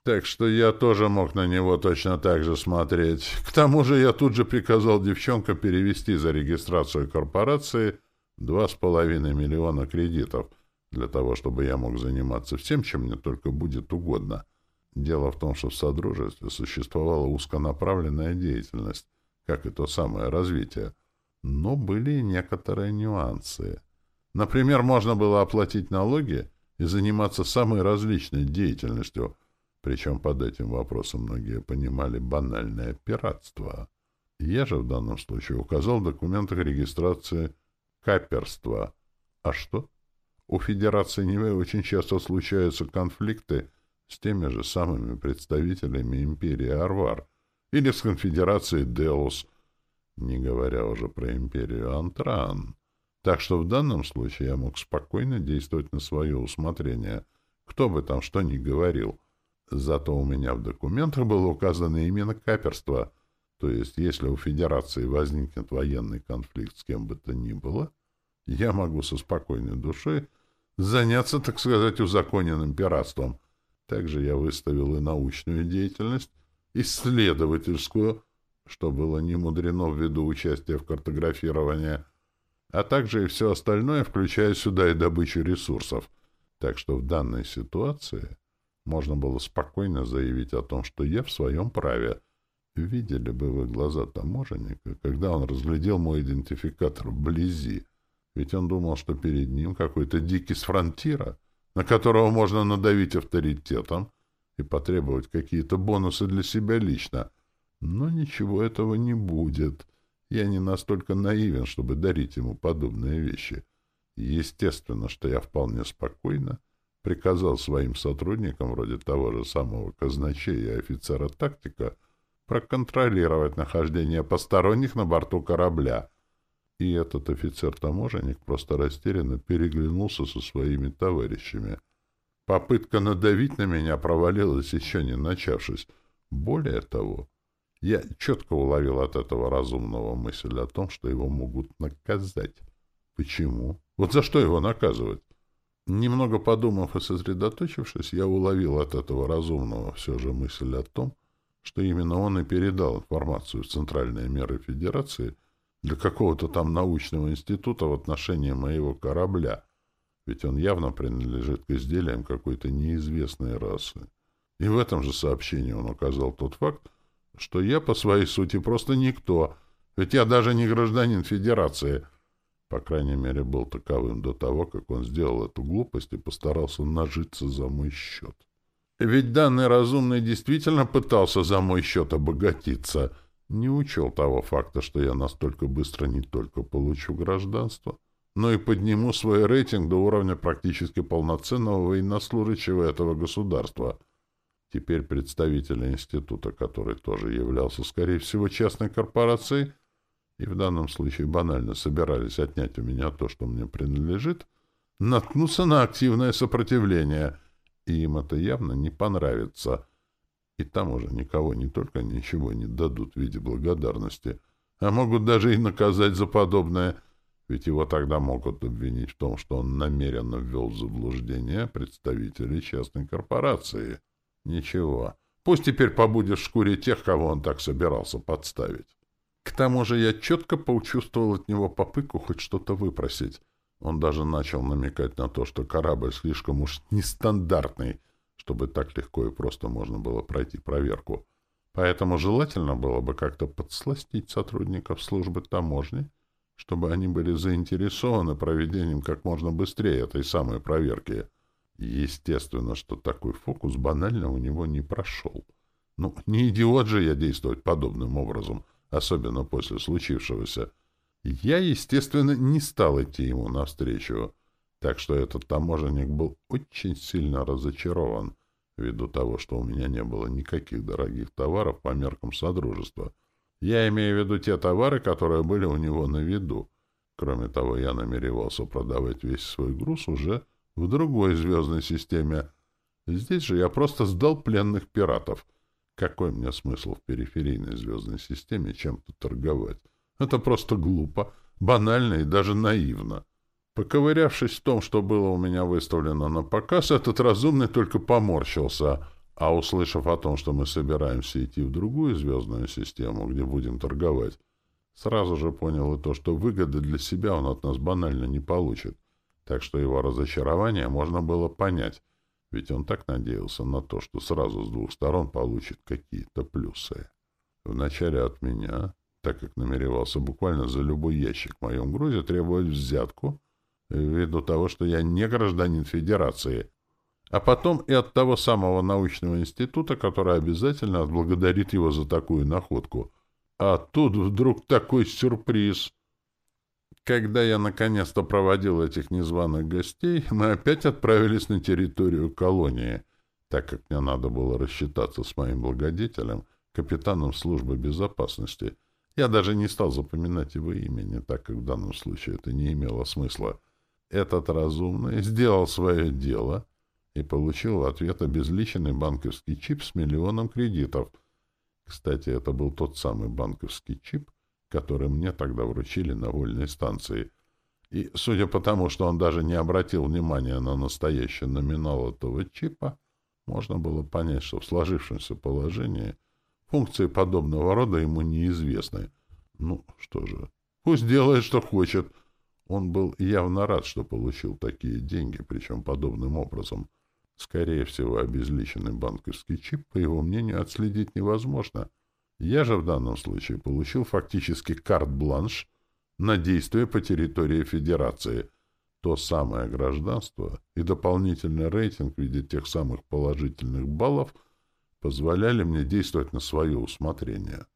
A: Так что я тоже мог на него точно так же смотреть. К тому же я тут же приказал девчонка перевести за регистрацию корпорации 2,5 миллиона кредитов, для того, чтобы я мог заниматься всем, чем мне только будет угодно. Дело в том, что в Содружестве существовала узконаправленная деятельность, как и то самое развитие. Но были некоторые нюансы. Например, можно было оплатить налоги и заниматься самой различной деятельностью, причем под этим вопросом многие понимали банальное пиратство. Я же в данном случае указал в документах регистрации каперства. А что? У Федерации Нивы очень часто случаются конфликты с теми же самыми представителями империи Арвар или с конфедерацией Деус, не говоря уже про империю Антран. Так что в данном случае я мог спокойно действовать на свое усмотрение, кто бы там что ни говорил. Зато у меня в документах было указано именно каперство, то есть если у Федерации возникнет военный конфликт с кем бы то ни было, я могу со спокойной душой заняться, так сказать, узаконенным пиратством. Также я выставил и научную деятельность, исследовательскую, что было не мудрено ввиду участия в картографировании, а также и все остальное, включая сюда и добычу ресурсов. Так что в данной ситуации можно было спокойно заявить о том, что я в своем праве. Видели бы вы глаза таможенника, когда он разглядел мой идентификатор вблизи. Ведь он думал, что перед ним какой-то дикий с фронтира, на которого можно надавить авторитетом и потребовать какие-то бонусы для себя лично. Но ничего этого не будет. Я не настолько наивен, чтобы дарить ему подобные вещи. Естественно, что я вполне спокойно приказал своим сотрудникам, вроде того же самого казначея и офицера-тактика, проконтролировать нахождение посторонних на борту корабля — и этот офицер-таможенник просто растерянно переглянулся со своими товарищами. Попытка надавить на меня провалилась, еще не начавшись. Более того, я четко уловил от этого разумного мысль о том, что его могут наказать. Почему? Вот за что его наказывать? Немного подумав и сосредоточившись, я уловил от этого разумного все же мысль о том, что именно он и передал информацию в Центральные меры Федерации — для какого-то там научного института в отношении моего корабля, ведь он явно принадлежит к изделиям какой-то неизвестной расы. И в этом же сообщении он указал тот факт, что я по своей сути просто никто, ведь я даже не гражданин Федерации. По крайней мере, был таковым до того, как он сделал эту глупость и постарался нажиться за мой счет. Ведь данный разумный действительно пытался за мой счет обогатиться — не учел того факта, что я настолько быстро не только получу гражданство, но и подниму свой рейтинг до уровня практически полноценного военнослужащего этого государства. Теперь представители института, который тоже являлся, скорее всего, частной корпорацией, и в данном случае банально собирались отнять у меня то, что мне принадлежит, наткнутся на активное сопротивление, и им это явно не понравится — и там уже никого не только ничего не дадут в виде благодарности, а могут даже и наказать за подобное, ведь его тогда могут обвинить в том, что он намеренно ввел в заблуждение представителей частной корпорации. Ничего. Пусть теперь побудет в шкуре тех, кого он так собирался подставить. К тому же я четко поучувствовал от него попытку хоть что-то выпросить. Он даже начал намекать на то, что корабль слишком уж нестандартный — чтобы так легко и просто можно было пройти проверку. Поэтому желательно было бы как-то подсластить сотрудников службы таможни, чтобы они были заинтересованы проведением как можно быстрее этой самой проверки. Естественно, что такой фокус банально у него не прошел. Ну, не идиот же я действовать подобным образом, особенно после случившегося. Я, естественно, не стал идти ему навстречу. Так что этот таможенник был очень сильно разочарован, ввиду того, что у меня не было никаких дорогих товаров по меркам Содружества. Я имею в виду те товары, которые были у него на виду. Кроме того, я намеревался продавать весь свой груз уже в другой звездной системе. Здесь же я просто сдал пленных пиратов, Какой мне смысл в периферийной звездной системе чем-то торговать? Это просто глупо, банально и даже наивно. Поковырявшись в том, что было у меня выставлено на показ, этот разумный только поморщился, а услышав о том, что мы собираемся идти в другую звездную систему, где будем торговать, сразу же понял и то, что выгоды для себя он от нас банально не получит. Так что его разочарование можно было понять, ведь он так надеялся на то, что сразу с двух сторон получит какие-то плюсы. Вначале от меня, так как намеревался буквально за любой ящик в моем грузе требовать взятку, ввиду того, что я не гражданин Федерации, а потом и от того самого научного института, который обязательно отблагодарит его за такую находку. А тут вдруг такой сюрприз. Когда я наконец-то проводил этих незваных гостей, мы опять отправились на территорию колонии, так как мне надо было рассчитаться с моим благодетелем, капитаном службы безопасности. Я даже не стал запоминать его имени, так как в данном случае это не имело смысла. Этот разумный сделал свое дело и получил в ответ обезличенный банковский чип с миллионом кредитов. Кстати, это был тот самый банковский чип, который мне тогда вручили на вольной станции. И, судя по тому, что он даже не обратил внимания на настоящий номинал этого чипа, можно было понять, что в сложившемся положении функции подобного рода ему неизвестны. Ну, что же, пусть делает, что хочет — он был явно рад, что получил такие деньги, причем подобным образом. Скорее всего, обезличенный банковский чип, по его мнению, отследить невозможно. Я же в данном случае получил фактически карт-бланш на действия по территории Федерации, то самое гражданство и дополнительный рейтинг в виде тех самых положительных баллов позволяли мне действовать на свое усмотрение.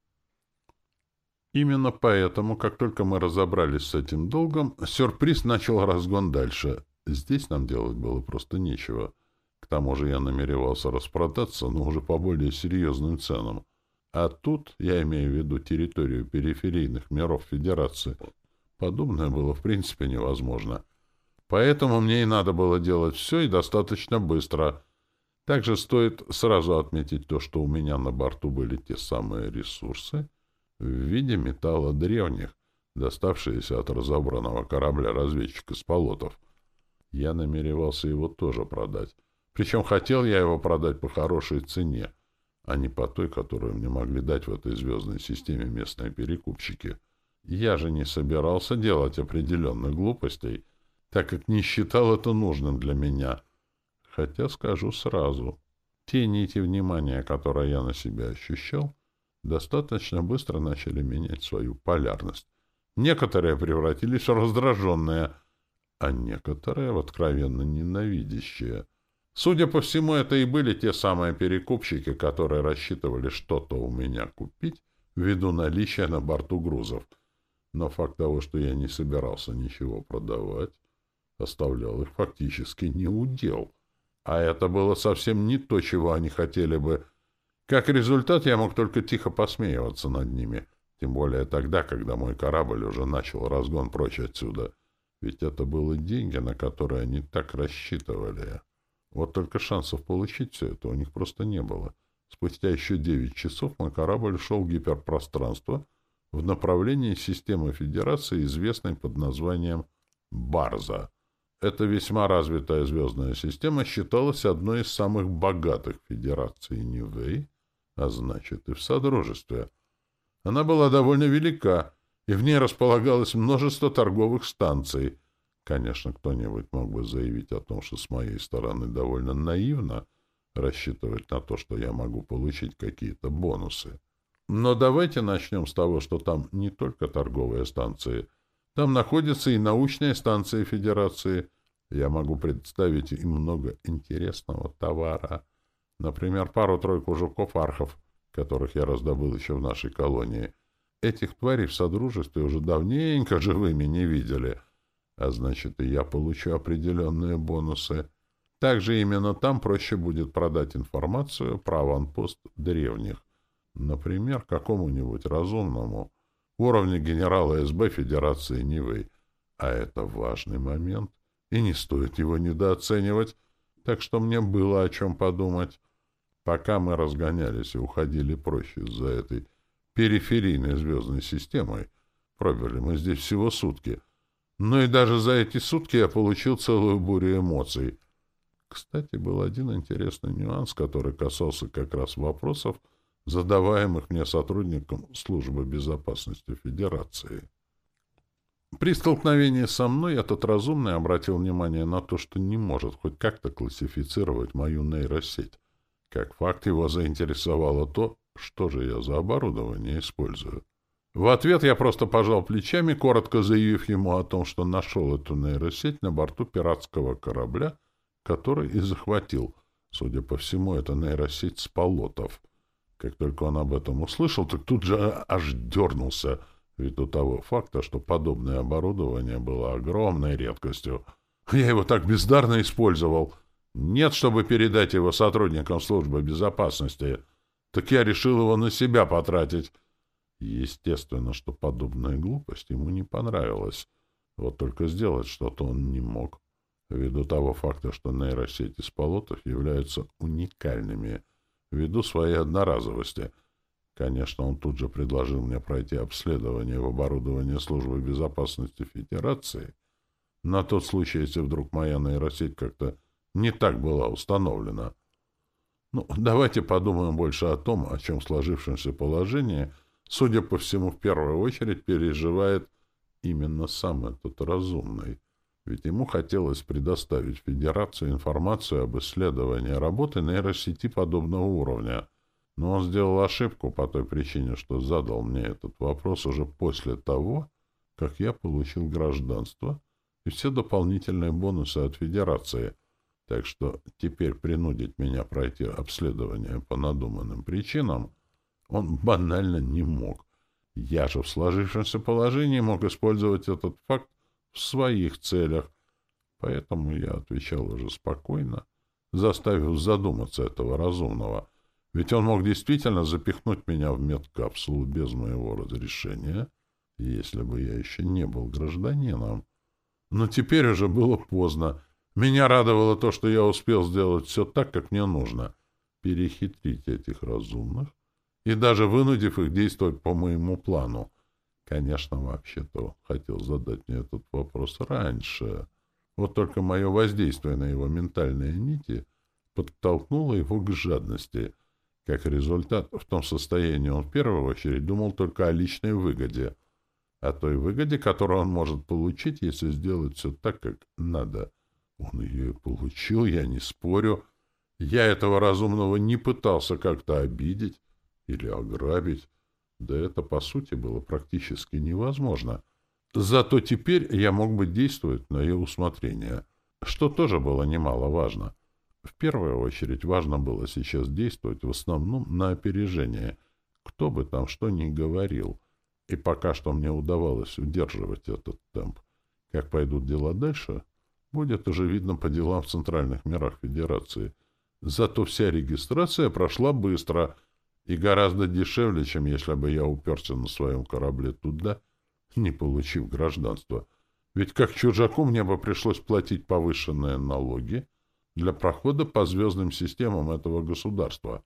A: Именно поэтому, как только мы разобрались с этим долгом, сюрприз начал разгон дальше. Здесь нам делать было просто нечего. К тому же я намеревался распродаться, но уже по более серьезным ценам. А тут, я имею в виду территорию периферийных миров Федерации, подобное было в принципе невозможно. Поэтому мне и надо было делать все и достаточно быстро. Также стоит сразу отметить то, что у меня на борту были те самые ресурсы, в виде металла древних, доставшиеся от разобранного корабля-разведчика с полотов. Я намеревался его тоже продать. Причем хотел я его продать по хорошей цене, а не по той, которую мне могли дать в этой звездной системе местные перекупщики. Я же не собирался делать определенных глупостей, так как не считал это нужным для меня. Хотя скажу сразу, те нити внимания, которые я на себя ощущал, достаточно быстро начали менять свою полярность. Некоторые превратились в раздраженные, а некоторые в откровенно ненавидящие. Судя по всему, это и были те самые перекупщики, которые рассчитывали что-то у меня купить ввиду наличия на борту грузов. Но факт того, что я не собирался ничего продавать, оставлял их фактически не удел. А это было совсем не то, чего они хотели бы как результат, я мог только тихо посмеиваться над ними, тем более тогда, когда мой корабль уже начал разгон прочь отсюда. Ведь это были деньги, на которые они так рассчитывали. Вот только шансов получить все это у них просто не было. Спустя еще девять часов мой корабль шел в гиперпространство в направлении системы Федерации, известной под названием Барза. Эта весьма развитая звездная система считалась одной из самых богатых Федераций Ньювей, а значит и в Содружестве. Она была довольно велика, и в ней располагалось множество торговых станций. Конечно, кто-нибудь мог бы заявить о том, что с моей стороны довольно наивно рассчитывать на то, что я могу получить какие-то бонусы. Но давайте начнем с того, что там не только торговые станции. Там находятся и научные станции Федерации. Я могу представить им много интересного товара. Например, пару-тройку жуков-архов, которых я раздобыл еще в нашей колонии. Этих тварей в Содружестве уже давненько живыми не видели, а значит, и я получу определенные бонусы. Также именно там проще будет продать информацию про аванпост древних. Например, какому-нибудь разумному уровня генерала СБ Федерации Нивы. А это важный момент, и не стоит его недооценивать, так что мне было о чем подумать. Пока мы разгонялись и уходили проще за этой периферийной звездной системой, пробыли мы здесь всего сутки. Но и даже за эти сутки я получил целую бурю эмоций. Кстати, был один интересный нюанс, который касался как раз вопросов, задаваемых мне сотрудникам Службы безопасности Федерации. При столкновении со мной этот разумный обратил внимание на то, что не может хоть как-то классифицировать мою нейросеть. Как факт его заинтересовало то, что же я за оборудование использую. В ответ я просто пожал плечами, коротко заявив ему о том, что нашел эту нейросеть на борту пиратского корабля, который и захватил. Судя по всему, это нейросеть с полотов. Как только он об этом услышал, так тут же аж дернулся, ввиду того факта, что подобное оборудование было огромной редкостью. Я его так бездарно использовал — нет, чтобы передать его сотрудникам службы безопасности. Так я решил его на себя потратить. Естественно, что подобная глупость ему не понравилась. Вот только сделать что-то он не мог, ввиду того факта, что нейросети с полотов являются уникальными, ввиду своей одноразовости. Конечно, он тут же предложил мне пройти обследование в оборудовании службы безопасности Федерации, на тот случай, если вдруг моя нейросеть как-то не так была установлена. Ну, давайте подумаем больше о том, о чем в сложившемся положении, судя по всему, в первую очередь переживает именно сам этот разумный. Ведь ему хотелось предоставить Федерации информацию об исследовании работы нейросети подобного уровня. Но он сделал ошибку по той причине, что задал мне этот вопрос уже после того, как я получил гражданство и все дополнительные бонусы от Федерации — так что теперь принудить меня пройти обследование по надуманным причинам он банально не мог. Я же в сложившемся положении мог использовать этот факт в своих целях, поэтому я отвечал уже спокойно, заставив задуматься этого разумного, ведь он мог действительно запихнуть меня в медкапсулу без моего разрешения, если бы я еще не был гражданином. Но теперь уже было поздно, меня радовало то, что я успел сделать все так, как мне нужно. Перехитрить этих разумных и даже вынудив их действовать по моему плану. Конечно, вообще-то хотел задать мне этот вопрос раньше. Вот только мое воздействие на его ментальные нити подтолкнуло его к жадности. Как результат, в том состоянии он в первую очередь думал только о личной выгоде, о той выгоде, которую он может получить, если сделать все так, как надо — он ее получил, я не спорю. Я этого разумного не пытался как-то обидеть или ограбить. Да это, по сути, было практически невозможно. Зато теперь я мог бы действовать на ее усмотрение, что тоже было немаловажно. В первую очередь важно было сейчас действовать в основном на опережение, кто бы там что ни говорил. И пока что мне удавалось удерживать этот темп. Как пойдут дела дальше, будет уже видно по делам в центральных мирах Федерации. Зато вся регистрация прошла быстро и гораздо дешевле, чем если бы я уперся на своем корабле туда, не получив гражданство. Ведь как чужаку мне бы пришлось платить повышенные налоги для прохода по звездным системам этого государства.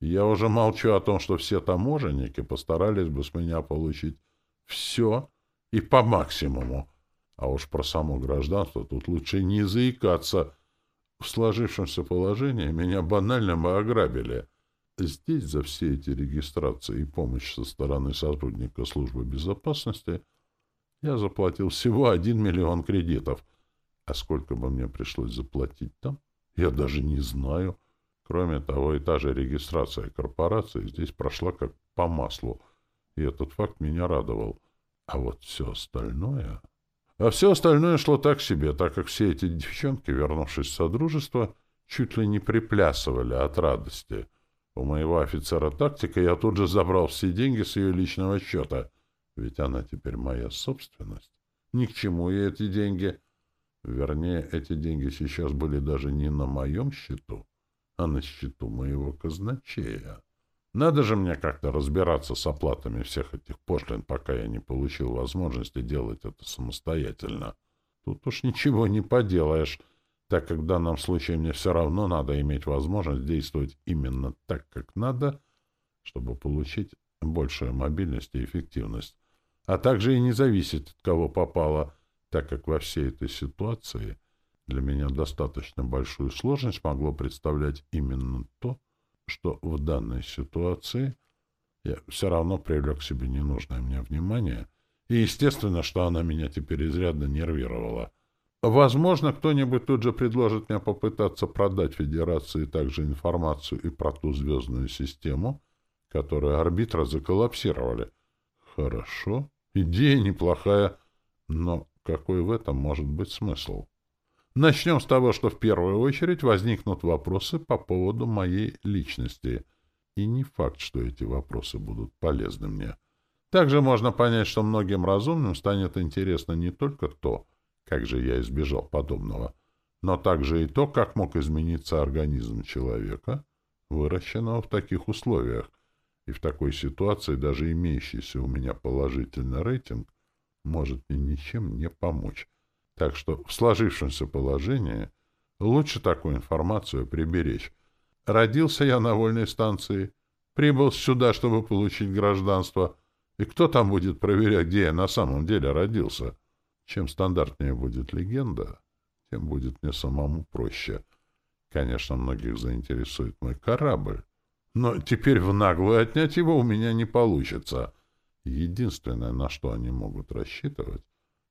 A: Я уже молчу о том, что все таможенники постарались бы с меня получить все и по максимуму, а уж про само гражданство тут лучше не заикаться. В сложившемся положении меня банально бы ограбили. Здесь за все эти регистрации и помощь со стороны сотрудника службы безопасности я заплатил всего один миллион кредитов. А сколько бы мне пришлось заплатить там, я даже не знаю. Кроме того, и та же регистрация корпорации здесь прошла как по маслу, и этот факт меня радовал. А вот все остальное... А все остальное шло так себе, так как все эти девчонки, вернувшись в Содружество, чуть ли не приплясывали от радости. У моего офицера тактика я тут же забрал все деньги с ее личного счета, ведь она теперь моя собственность. Ни к чему ей эти деньги. Вернее, эти деньги сейчас были даже не на моем счету, а на счету моего казначея. Надо же мне как-то разбираться с оплатами всех этих пошлин, пока я не получил возможности делать это самостоятельно. Тут уж ничего не поделаешь. Так как в данном случае мне все равно надо иметь возможность действовать именно так, как надо, чтобы получить большую мобильность и эффективность, а также и не зависеть от кого попало, так как во всей этой ситуации для меня достаточно большую сложность могло представлять именно то, что в данной ситуации я все равно привлек к себе ненужное мне внимание, и естественно, что она меня теперь изрядно нервировала. Возможно, кто-нибудь тут же предложит мне попытаться продать Федерации также информацию и про ту звездную систему, которую арбитра заколлапсировали. Хорошо, идея неплохая, но какой в этом может быть смысл? Начнем с того, что в первую очередь возникнут вопросы по поводу моей личности. И не факт, что эти вопросы будут полезны мне. Также можно понять, что многим разумным станет интересно не только то, как же я избежал подобного, но также и то, как мог измениться организм человека, выращенного в таких условиях, и в такой ситуации даже имеющийся у меня положительный рейтинг может мне ничем не помочь. Так что в сложившемся положении лучше такую информацию приберечь. Родился я на вольной станции, прибыл сюда, чтобы получить гражданство, и кто там будет проверять, где я на самом деле родился? Чем стандартнее будет легенда, тем будет мне самому проще. Конечно, многих заинтересует мой корабль, но теперь в наглую отнять его у меня не получится. Единственное, на что они могут рассчитывать,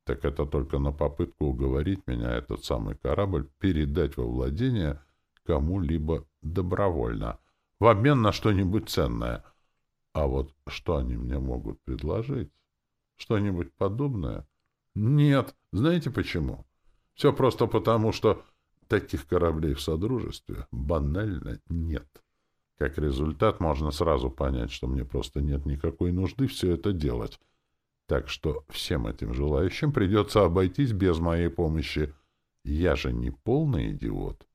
A: так это только на попытку уговорить меня этот самый корабль передать во владение кому-либо добровольно, в обмен на что-нибудь ценное. А вот что они мне могут предложить? Что-нибудь подобное? Нет. Знаете почему? Все просто потому, что таких кораблей в Содружестве банально нет. Как результат, можно сразу понять, что мне просто нет никакой нужды все это делать. Так что всем этим желающим придется обойтись без моей помощи. Я же не полный идиот.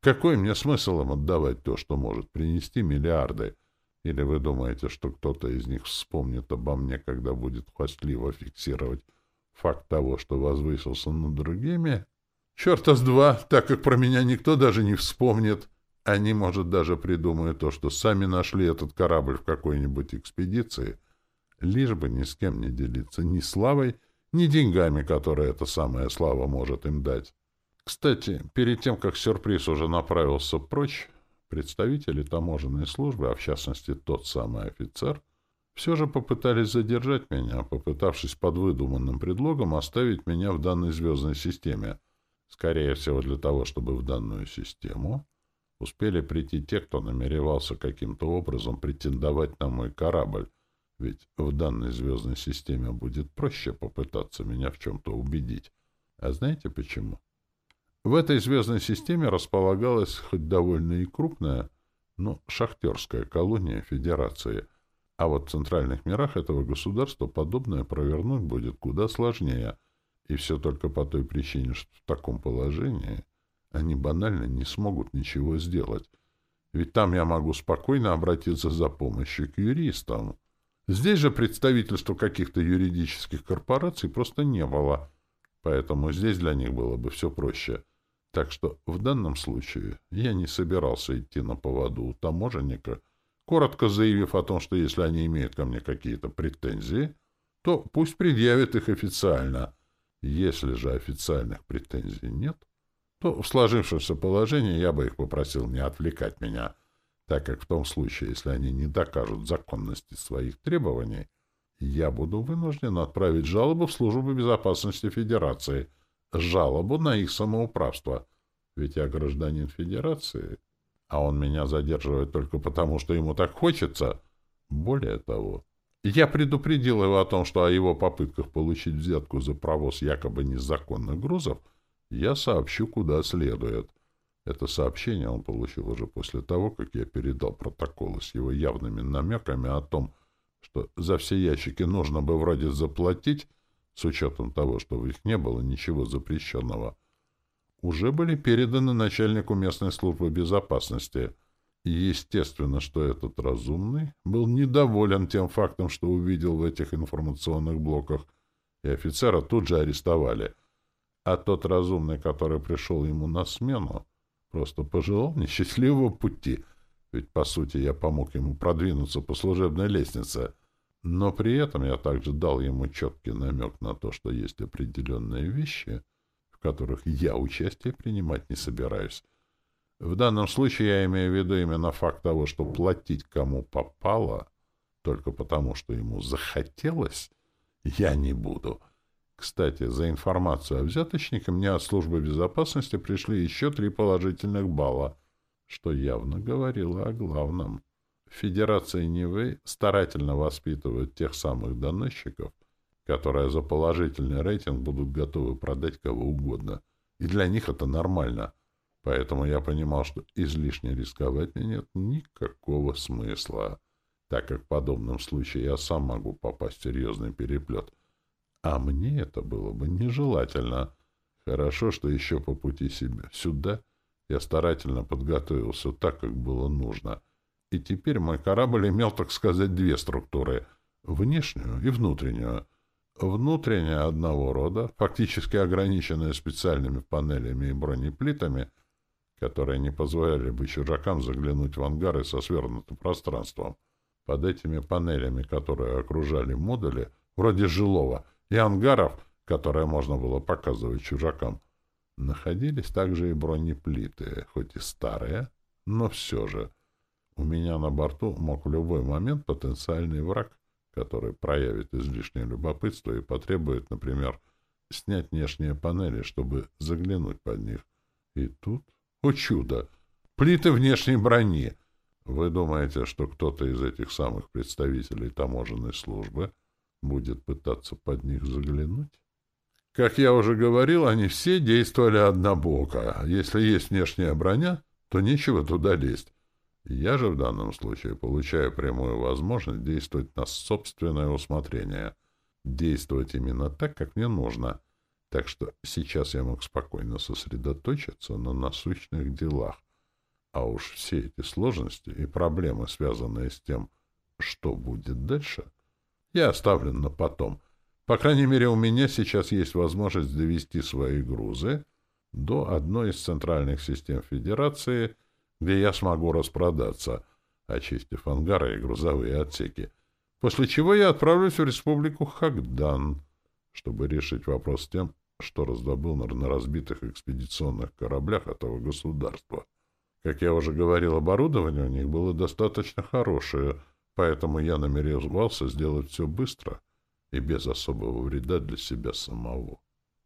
A: Какой мне смысл им отдавать то, что может принести миллиарды? Или вы думаете, что кто-то из них вспомнит обо мне, когда будет хвастливо фиксировать факт того, что возвысился над другими? Черта с два, так как про меня никто даже не вспомнит. Они, может, даже придумают то, что сами нашли этот корабль в какой-нибудь экспедиции — лишь бы ни с кем не делиться ни славой, ни деньгами, которые эта самая слава может им дать. Кстати, перед тем, как сюрприз уже направился прочь, представители таможенной службы, а в частности тот самый офицер, все же попытались задержать меня, попытавшись под выдуманным предлогом оставить меня в данной звездной системе. Скорее всего, для того, чтобы в данную систему успели прийти те, кто намеревался каким-то образом претендовать на мой корабль, ведь в данной звездной системе будет проще попытаться меня в чем-то убедить. А знаете почему? В этой звездной системе располагалась хоть довольно и крупная, но шахтерская колония Федерации. А вот в центральных мирах этого государства подобное провернуть будет куда сложнее. И все только по той причине, что в таком положении они банально не смогут ничего сделать. Ведь там я могу спокойно обратиться за помощью к юристам. Здесь же представительства каких-то юридических корпораций просто не было, поэтому здесь для них было бы все проще. Так что в данном случае я не собирался идти на поводу у таможенника, коротко заявив о том, что если они имеют ко мне какие-то претензии, то пусть предъявят их официально. Если же официальных претензий нет, то в сложившемся положении я бы их попросил не отвлекать меня — так как в том случае, если они не докажут законности своих требований, я буду вынужден отправить жалобу в Службу безопасности Федерации, жалобу на их самоуправство. Ведь я гражданин Федерации, а он меня задерживает только потому, что ему так хочется. Более того, я предупредил его о том, что о его попытках получить взятку за провоз якобы незаконных грузов я сообщу куда следует — это сообщение он получил уже после того, как я передал протоколы с его явными намеками о том, что за все ящики нужно бы вроде заплатить, с учетом того, что в них не было ничего запрещенного, уже были переданы начальнику местной службы безопасности. Естественно, что этот разумный был недоволен тем фактом, что увидел в этих информационных блоках, и офицера тут же арестовали — А тот разумный, который пришел ему на смену, просто пожелал мне счастливого пути, ведь, по сути, я помог ему продвинуться по служебной лестнице. Но при этом я также дал ему четкий намек на то, что есть определенные вещи, которых я участие принимать не собираюсь. В данном случае я имею в виду именно факт того, что платить кому попало, только потому, что ему захотелось, я не буду. Кстати, за информацию о взяточнике мне от службы безопасности пришли еще три положительных балла, что явно говорило о главном. Федерация Нивы старательно воспитывает тех самых доносчиков, которые за положительный рейтинг будут готовы продать кого угодно. И для них это нормально. Поэтому я понимал, что излишне рисковать мне нет никакого смысла, так как в подобном случае я сам могу попасть в серьезный переплет. А мне это было бы нежелательно. Хорошо, что еще по пути себе сюда я старательно подготовился так, как было нужно. И теперь мой корабль имел, так сказать, две структуры — внешнюю и внутреннюю. Внутренняя одного рода, фактически ограниченная специальными панелями и бронеплитами — которые не позволяли бы чужакам заглянуть в ангары со свернутым пространством. Под этими панелями, которые окружали модули, вроде жилого, и ангаров, которые можно было показывать чужакам, находились также и бронеплиты, хоть и старые, но все же. У меня на борту мог в любой момент потенциальный враг, который проявит излишнее любопытство и потребует, например, снять внешние панели, чтобы заглянуть под них. И тут о чудо! Плиты внешней брони. Вы думаете, что кто-то из этих самых представителей таможенной службы будет пытаться под них заглянуть? Как я уже говорил, они все действовали однобоко. Если есть внешняя броня, то нечего туда лезть. Я же в данном случае получаю прямую возможность действовать на собственное усмотрение. Действовать именно так, как мне нужно — так что сейчас я мог спокойно сосредоточиться на насущных делах. А уж все эти сложности и проблемы, связанные с тем, что будет дальше, я оставлен на потом. По крайней мере, у меня сейчас есть возможность довести свои грузы до одной из центральных систем Федерации, где я смогу распродаться, очистив ангары и грузовые отсеки, после чего я отправлюсь в Республику Хагдан, чтобы решить вопрос с тем, что раздобыл на разбитых экспедиционных кораблях этого государства. Как я уже говорил, оборудование у них было достаточно хорошее, поэтому я намеревался сделать все быстро и без особого вреда для себя самого.